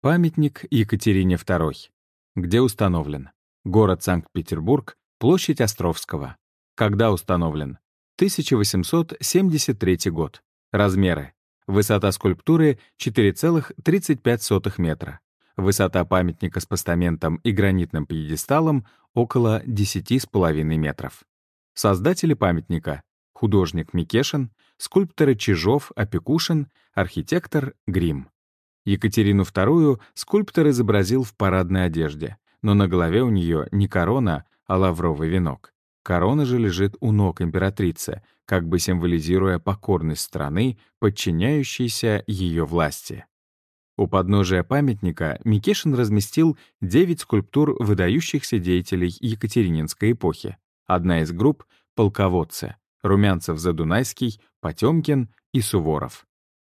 Памятник Екатерине II. Где установлен? Город Санкт-Петербург, площадь Островского. Когда установлен? 1873 год. Размеры. Высота скульптуры 4,35 метра. Высота памятника с постаментом и гранитным пьедесталом около 10,5 метров. Создатели памятника — художник Микешин, скульпторы Чижов, Опекушин, архитектор Грим. Екатерину II скульптор изобразил в парадной одежде, но на голове у нее не корона, а лавровый венок. Корона же лежит у ног императрицы, как бы символизируя покорность страны, подчиняющейся ее власти. У подножия памятника Микешин разместил 9 скульптур выдающихся деятелей Екатерининской эпохи. Одна из групп — полководцы — Румянцев-Задунайский, Потемкин и Суворов.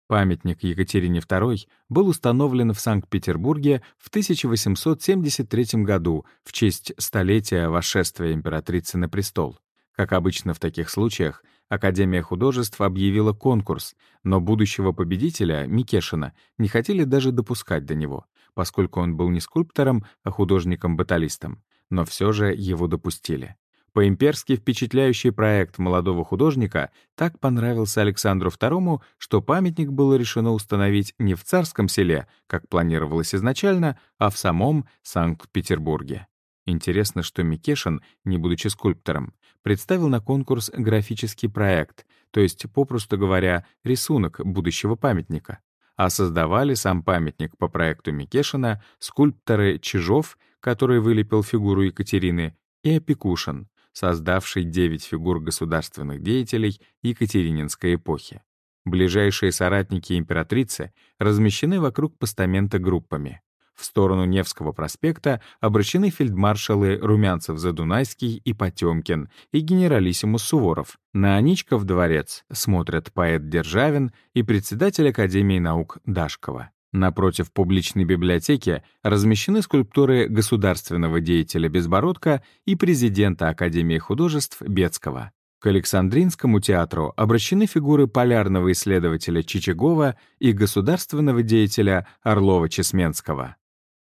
Памятник Екатерине II был установлен в Санкт-Петербурге в 1873 году в честь столетия восшествия императрицы на престол. Как обычно в таких случаях, Академия художеств объявила конкурс, но будущего победителя, Микешина, не хотели даже допускать до него, поскольку он был не скульптором, а художником-баталистом. Но все же его допустили. По-имперски впечатляющий проект молодого художника так понравился Александру II, что памятник было решено установить не в царском селе, как планировалось изначально, а в самом Санкт-Петербурге. Интересно, что Микешин, не будучи скульптором, представил на конкурс графический проект, то есть, попросту говоря, рисунок будущего памятника. А создавали сам памятник по проекту Микешина скульпторы Чижов, который вылепил фигуру Екатерины, и Опекушин, создавший девять фигур государственных деятелей Екатерининской эпохи. Ближайшие соратники императрицы размещены вокруг постамента группами. В сторону Невского проспекта обращены фельдмаршалы Румянцев-Задунайский и Потемкин и генералиссимус Суворов. На Аничков дворец смотрят поэт Державин и председатель Академии наук Дашкова. Напротив публичной библиотеки размещены скульптуры государственного деятеля Безбородка и президента Академии художеств Бецкого. К Александринскому театру обращены фигуры полярного исследователя Чичагова и государственного деятеля Орлова-Чесменского.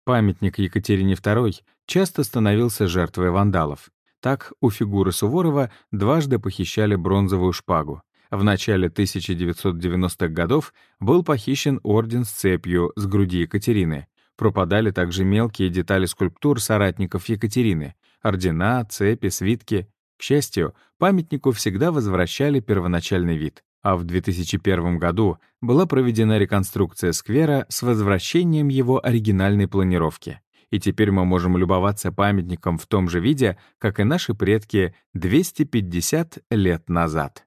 Памятник Екатерине II часто становился жертвой вандалов. Так, у фигуры Суворова дважды похищали бронзовую шпагу. В начале 1990-х годов был похищен орден с цепью с груди Екатерины. Пропадали также мелкие детали скульптур соратников Екатерины — ордена, цепи, свитки. К счастью, памятнику всегда возвращали первоначальный вид. А в 2001 году была проведена реконструкция сквера с возвращением его оригинальной планировки. И теперь мы можем любоваться памятником в том же виде, как и наши предки 250 лет назад.